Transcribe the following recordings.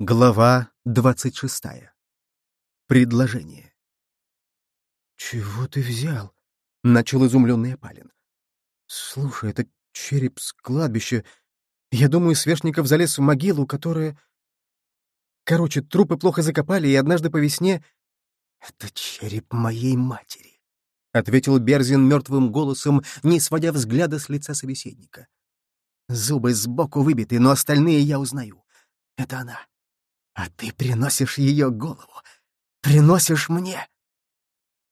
Глава двадцать шестая. Предложение. «Чего ты взял?» — начал изумленный Апалин. «Слушай, это череп с кладбища. Я думаю, Свешников залез в могилу, которая... Короче, трупы плохо закопали, и однажды по весне... Это череп моей матери», — ответил Берзин мертвым голосом, не сводя взгляда с лица собеседника. «Зубы сбоку выбиты, но остальные я узнаю. Это она. А ты приносишь ее голову. Приносишь мне.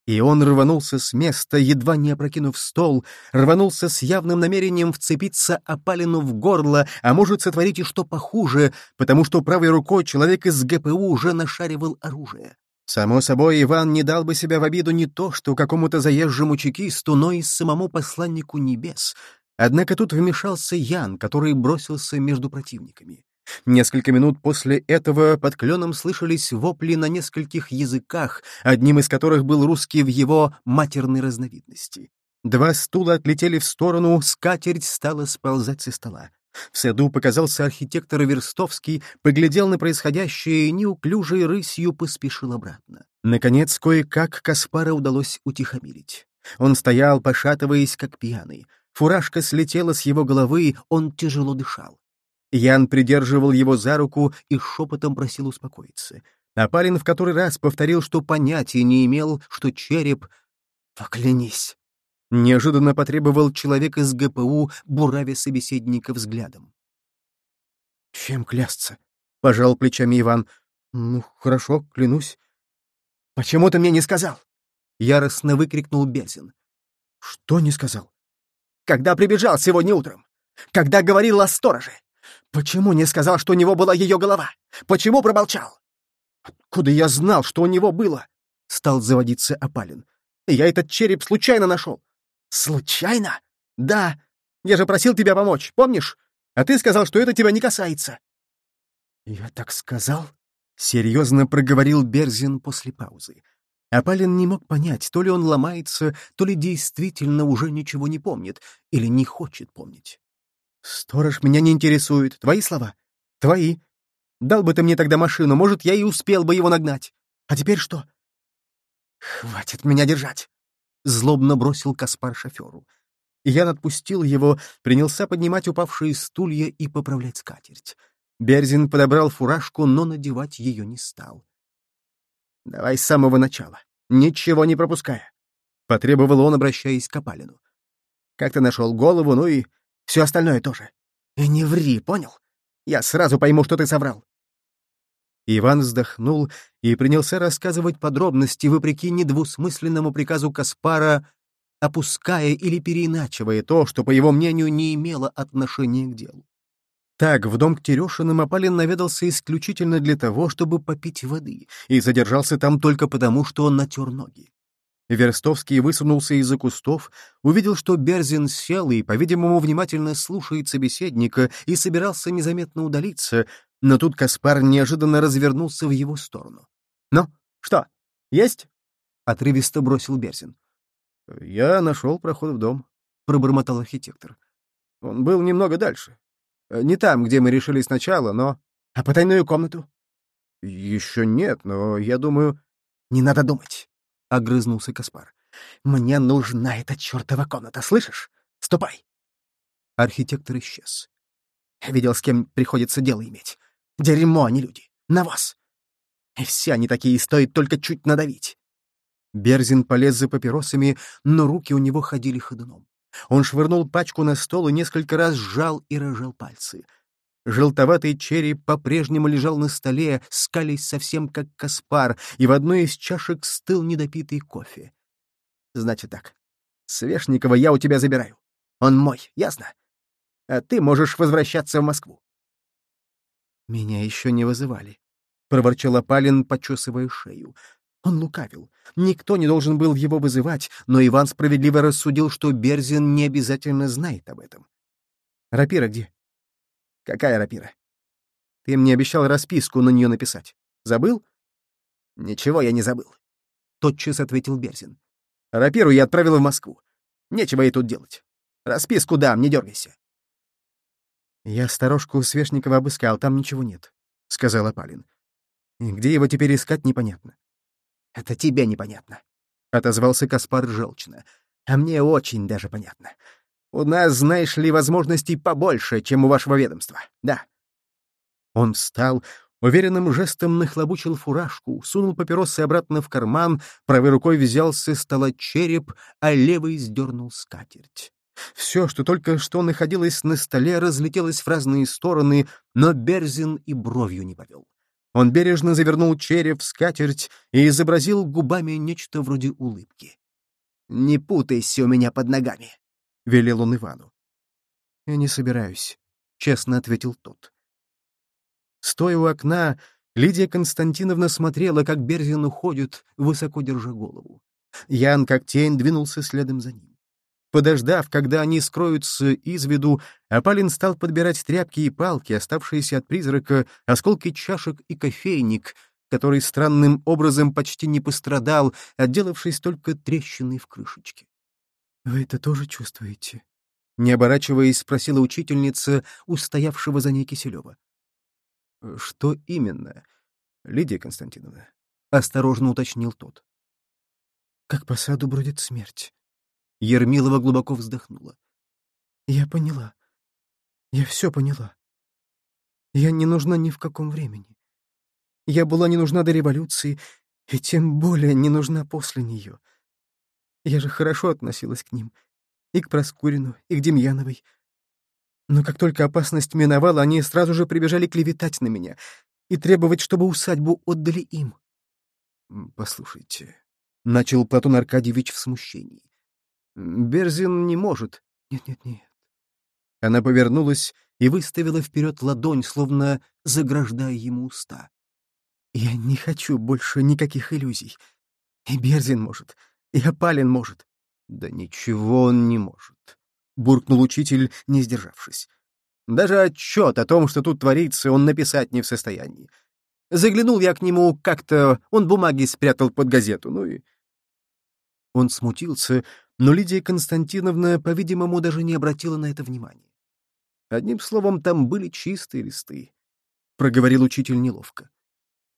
И он рванулся с места, едва не опрокинув стол, рванулся с явным намерением вцепиться опалину в горло, а может сотворить и что похуже, потому что правой рукой человек из ГПУ уже нашаривал оружие. Само собой, Иван не дал бы себя в обиду не то что какому-то заезжему чекисту, но и самому посланнику небес. Однако тут вмешался Ян, который бросился между противниками. Несколько минут после этого под кленом слышались вопли на нескольких языках, одним из которых был русский в его матерной разновидности. Два стула отлетели в сторону, скатерть стала сползать со стола. В саду показался архитектор Верстовский, поглядел на происходящее и неуклюжей рысью поспешил обратно. Наконец, кое-как Каспара удалось утихомирить. Он стоял, пошатываясь, как пьяный. Фуражка слетела с его головы, он тяжело дышал. Ян придерживал его за руку и шепотом просил успокоиться. Апалин в который раз повторил, что понятия не имел, что череп... «Поклянись!» Неожиданно потребовал человек из ГПУ, буравя собеседника взглядом. «Чем клясться?» — пожал плечами Иван. «Ну, хорошо, клянусь». «Почему ты мне не сказал?» — яростно выкрикнул Безин. «Что не сказал?» «Когда прибежал сегодня утром? Когда говорил о стороже? Почему не сказал, что у него была ее голова? Почему промолчал? Откуда я знал, что у него было? Стал заводиться Апалин. Я этот череп случайно нашел. Случайно? Да. Я же просил тебя помочь, помнишь? А ты сказал, что это тебя не касается. Я так сказал? Серьезно проговорил Берзин после паузы. Апалин не мог понять, то ли он ломается, то ли действительно уже ничего не помнит или не хочет помнить. «Сторож меня не интересует. Твои слова?» «Твои. Дал бы ты мне тогда машину, может, я и успел бы его нагнать. А теперь что?» «Хватит меня держать!» — злобно бросил Каспар шоферу. Ян отпустил его, принялся поднимать упавшие стулья и поправлять скатерть. Берзин подобрал фуражку, но надевать ее не стал. «Давай с самого начала, ничего не пропуская», — потребовал он, обращаясь к Апалину. «Как ты нашел голову, ну и все остальное тоже. И не ври, понял? Я сразу пойму, что ты соврал. Иван вздохнул и принялся рассказывать подробности, вопреки недвусмысленному приказу Каспара, опуская или переиначивая то, что, по его мнению, не имело отношения к делу. Так, в дом к Терешиным Апалин наведался исключительно для того, чтобы попить воды, и задержался там только потому, что он натер ноги. Верстовский высунулся из-за кустов, увидел, что Берзин сел и, по-видимому, внимательно слушает собеседника и собирался незаметно удалиться, но тут Каспар неожиданно развернулся в его сторону. «Ну, что, есть?» — отрывисто бросил Берзин. «Я нашел проход в дом», — пробормотал архитектор. «Он был немного дальше. Не там, где мы решили сначала, но...» «А потайную комнату?» «Еще нет, но я думаю...» «Не надо думать. — огрызнулся Каспар. «Мне нужна эта чертова комната, слышишь? Ступай!» Архитектор исчез. Видел, с кем приходится дело иметь. Дерьмо, а не люди. На вас. И все они такие, стоит только чуть надавить. Берзин полез за папиросами, но руки у него ходили ходуном. Он швырнул пачку на стол и несколько раз сжал и рожал пальцы. Желтоватый череп по-прежнему лежал на столе, скались совсем как Каспар, и в одной из чашек стыл недопитый кофе. Значит так. Свешникова я у тебя забираю. Он мой, ясно? А ты можешь возвращаться в Москву. Меня еще не вызывали, — проворчал Апалин, почесывая шею. Он лукавил. Никто не должен был его вызывать, но Иван справедливо рассудил, что Берзин не обязательно знает об этом. «Рапира где?» Какая рапира? Ты мне обещал расписку на нее написать. Забыл? Ничего я не забыл. Тотчас ответил Берзин. Рапиру я отправил в Москву. Нечего ей тут делать. Расписку дам, не дергайся. Я сторожку Свешникова обыскал, там ничего нет, — сказала Палин. «И где его теперь искать, непонятно». «Это тебе непонятно», — отозвался Каспар желчно. «А мне очень даже понятно. У нас, знаешь ли, возможностей побольше, чем у вашего ведомства. Да». Он встал, уверенным жестом нахлобучил фуражку, сунул папиросы обратно в карман, правой рукой взялся с стола череп, а левой сдернул скатерть. Все, что только что находилось на столе, разлетелось в разные стороны, но Берзин и бровью не повел. Он бережно завернул череп в скатерть и изобразил губами нечто вроде улыбки. «Не путайся у меня под ногами», — велел он Ивану. «Я не собираюсь», — честно ответил тот. Стоя у окна, Лидия Константиновна смотрела, как Берзин уходит, высоко держа голову. Ян, как тень, двинулся следом за ним. Подождав, когда они скроются из виду, Апалин стал подбирать тряпки и палки, оставшиеся от призрака, осколки чашек и кофейник, который странным образом почти не пострадал, отделавшись только трещиной в крышечке. «Вы это тоже чувствуете?» Не оборачиваясь, спросила учительница, устоявшего за ней Киселева. «Что именно, Лидия Константиновна?» — осторожно уточнил тот. «Как по саду бродит смерть», Ермилова глубоко вздохнула. «Я поняла. Я все поняла. Я не нужна ни в каком времени. Я была не нужна до революции, и тем более не нужна после нее. Я же хорошо относилась к ним. И к Проскурину, и к Демьяновой. Но как только опасность миновала, они сразу же прибежали клеветать на меня и требовать, чтобы усадьбу отдали им. «Послушайте», — начал Платон Аркадьевич в смущении. Берзин не может. Нет-нет-нет. Она повернулась и выставила вперед ладонь, словно заграждая ему уста. Я не хочу больше никаких иллюзий. И Берзин может, и Апалин может. Да ничего он не может, — буркнул учитель, не сдержавшись. Даже отчет о том, что тут творится, он написать не в состоянии. Заглянул я к нему как-то, он бумаги спрятал под газету, ну и... Он смутился, но Лидия Константиновна, по-видимому, даже не обратила на это внимания. Одним словом, там были чистые листы, — проговорил учитель неловко.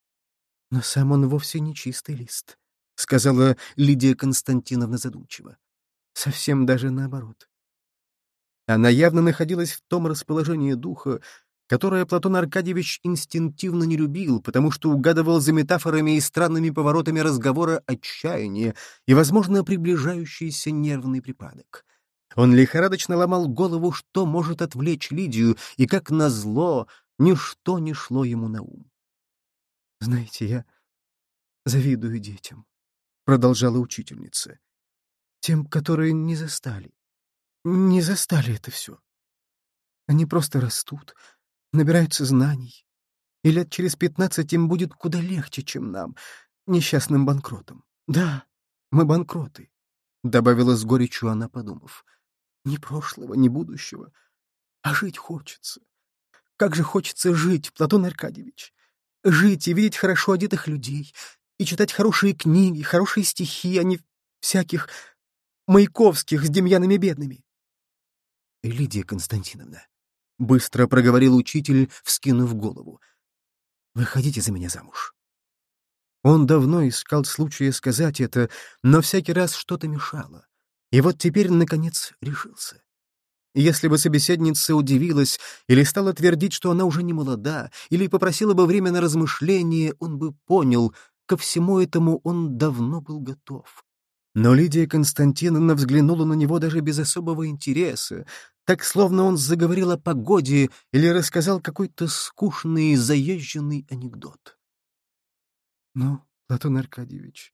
— Но сам он вовсе не чистый лист, — сказала Лидия Константиновна задумчиво. — Совсем даже наоборот. Она явно находилась в том расположении духа, которое Платон Аркадьевич инстинктивно не любил, потому что угадывал за метафорами и странными поворотами разговора отчаяние и, возможно, приближающийся нервный припадок. Он лихорадочно ломал голову, что может отвлечь Лидию, и, как назло, ничто не шло ему на ум. «Знаете, я завидую детям», — продолжала учительница. «Тем, которые не застали. Не застали это все. Они просто растут, набираются знаний. И лет через пятнадцать им будет куда легче, чем нам, несчастным банкротам. Да, мы банкроты, — добавила с горечью она, подумав. Ни прошлого, ни будущего. А жить хочется. Как же хочется жить, Платон Аркадьевич. Жить и видеть хорошо одетых людей, и читать хорошие книги, хорошие стихи, а не всяких Маяковских с Демьянами бедными. Лидия Константиновна, — быстро проговорил учитель, вскинув голову. «Выходите за меня замуж». Он давно искал случая сказать это, но всякий раз что-то мешало. И вот теперь, наконец, решился. Если бы собеседница удивилась или стала твердить, что она уже не молода, или попросила бы время на размышление, он бы понял, ко всему этому он давно был готов. Но Лидия Константиновна взглянула на него даже без особого интереса, так словно он заговорил о погоде или рассказал какой-то скучный заезженный анекдот. «Ну, Платон Аркадьевич,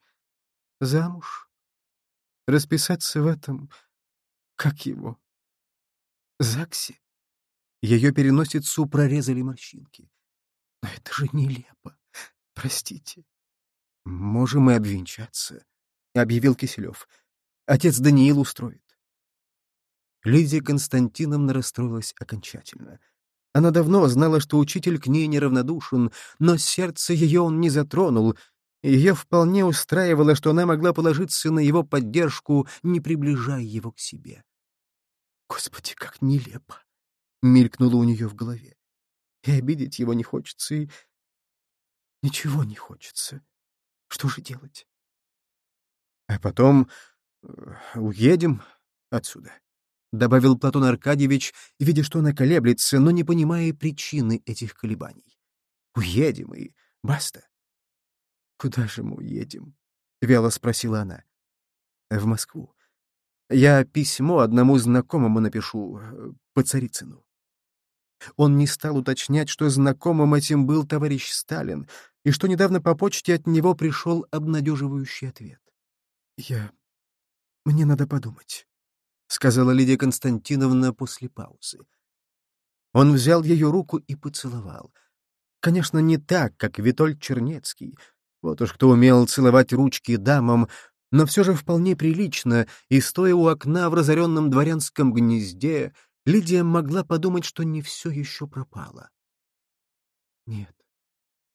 замуж? Расписаться в этом, как его, ЗАГСе?» Ее переносицу прорезали морщинки. «Но это же нелепо. Простите. Можем и обвенчаться», — объявил Киселев. «Отец Даниил устроит. Лидия Константиновна расстроилась окончательно. Она давно знала, что учитель к ней неравнодушен, но сердце ее он не затронул, и ее вполне устраивало, что она могла положиться на его поддержку, не приближая его к себе. «Господи, как нелепо!» — мелькнуло у нее в голове. «И обидеть его не хочется, и Ничего не хочется. Что же делать? А потом э, уедем отсюда, — добавил Платон Аркадьевич, видя, что она колеблется, но не понимая причины этих колебаний. Уедем и баста. Куда же мы уедем? — вяло спросила она. В Москву. Я письмо одному знакомому напишу, э, по Царицыну. Он не стал уточнять, что знакомым этим был товарищ Сталин, и что недавно по почте от него пришел обнадеживающий ответ. «Я... Мне надо подумать», — сказала Лидия Константиновна после паузы. Он взял ее руку и поцеловал. Конечно, не так, как Витольд Чернецкий. Вот уж кто умел целовать ручки дамам, но все же вполне прилично, и, стоя у окна в разоренном дворянском гнезде, Лидия могла подумать, что не все еще пропало. Нет,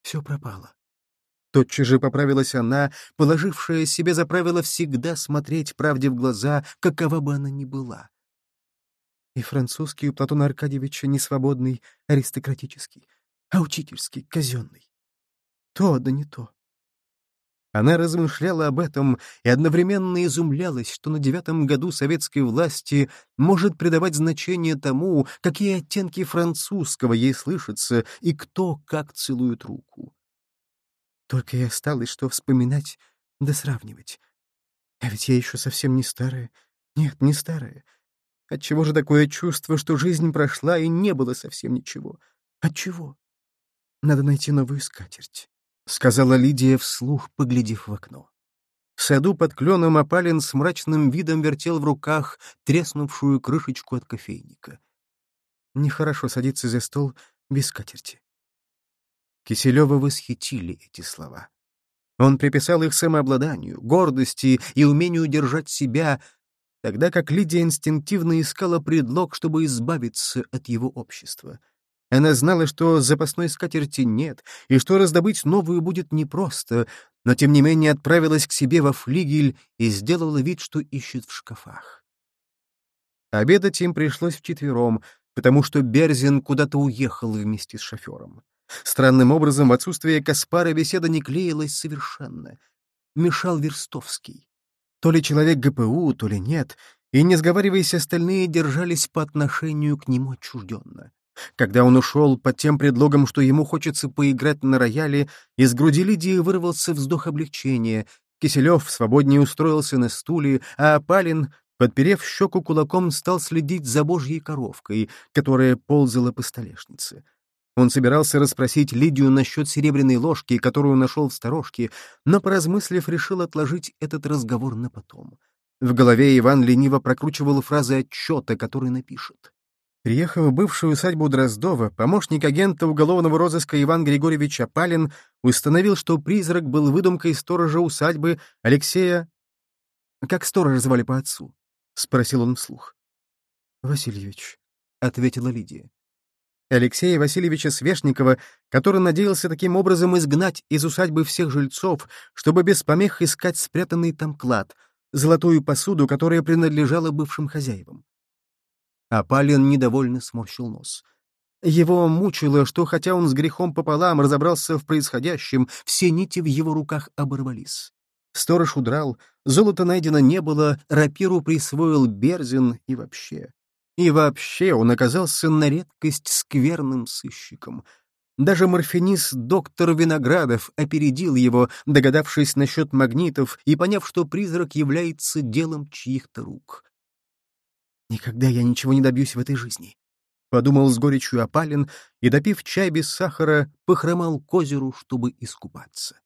все пропало. Тотчас же поправилась она, положившая себе за правило всегда смотреть правде в глаза, какова бы она ни была. И французский у Платона Аркадьевича не свободный, аристократический, а учительский, казенный. То да не то. Она размышляла об этом и одновременно изумлялась, что на девятом году советской власти может придавать значение тому, какие оттенки французского ей слышатся и кто как целует руку. Только и осталось, что вспоминать да сравнивать. А ведь я еще совсем не старая. Нет, не старая. Отчего же такое чувство, что жизнь прошла и не было совсем ничего? Отчего? Надо найти новую скатерть. — сказала Лидия вслух, поглядев в окно. В саду под кленом опален с мрачным видом вертел в руках треснувшую крышечку от кофейника. Нехорошо садиться за стол без скатерти. Киселева восхитили эти слова. Он приписал их самообладанию, гордости и умению держать себя, тогда как Лидия инстинктивно искала предлог, чтобы избавиться от его общества. Она знала, что запасной скатерти нет, и что раздобыть новую будет непросто, но тем не менее отправилась к себе во флигель и сделала вид, что ищет в шкафах. Обедать им пришлось вчетвером, потому что Берзин куда-то уехал вместе с шофером. Странным образом, в отсутствие Каспара беседа не клеилась совершенно. Мешал Верстовский. То ли человек ГПУ, то ли нет, и, не сговариваясь, остальные держались по отношению к нему отчужденно. Когда он ушел под тем предлогом, что ему хочется поиграть на рояле, из груди Лидии вырвался вздох облегчения. Киселев свободнее устроился на стуле, а Апалин, подперев щеку кулаком, стал следить за божьей коровкой, которая ползала по столешнице. Он собирался расспросить Лидию насчет серебряной ложки, которую нашел в сторожке, но, поразмыслив, решил отложить этот разговор на потом. В голове Иван лениво прокручивал фразы отчета, который напишет. Приехав в бывшую усадьбу Дроздова, помощник агента уголовного розыска Иван Григорьевич Апалин установил, что призрак был выдумкой сторожа усадьбы Алексея... «Как сторожа звали по отцу?» — спросил он вслух. «Васильевич», — ответила Лидия. Алексея Васильевича Свешникова, который надеялся таким образом изгнать из усадьбы всех жильцов, чтобы без помех искать спрятанный там клад, золотую посуду, которая принадлежала бывшим хозяевам. А Палин недовольно сморщил нос. Его мучило, что хотя он с грехом пополам разобрался в происходящем, все нити в его руках оборвались. Сторож удрал, золота найдено не было, рапиру присвоил Берзин и вообще. И вообще он оказался на редкость скверным сыщиком. Даже морфинист доктор Виноградов опередил его, догадавшись насчет магнитов и поняв, что призрак является делом чьих-то рук. Никогда я ничего не добьюсь в этой жизни. Подумал с горечью опален и, допив чай без сахара, похромал к озеру, чтобы искупаться.